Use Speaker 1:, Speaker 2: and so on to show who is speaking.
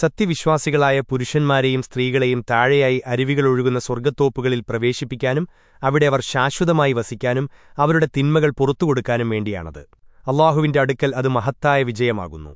Speaker 1: സത്യവിശ്വാസികളായ പുരുഷന്മാരെയും സ്ത്രീകളെയും താഴെയായി അരുവികളൊഴുകുന്ന സ്വർഗത്തോപ്പുകളിൽ പ്രവേശിപ്പിക്കാനും അവിടെ അവർ ശാശ്വതമായി വസിക്കാനും അവരുടെ തിന്മകൾ പുറത്തുകൊടുക്കാനും വേണ്ടിയാണത്. അള്ളാഹുവിന്റെ അടുക്കൽ അത് മഹത്തായ വിജയമാകുന്നു.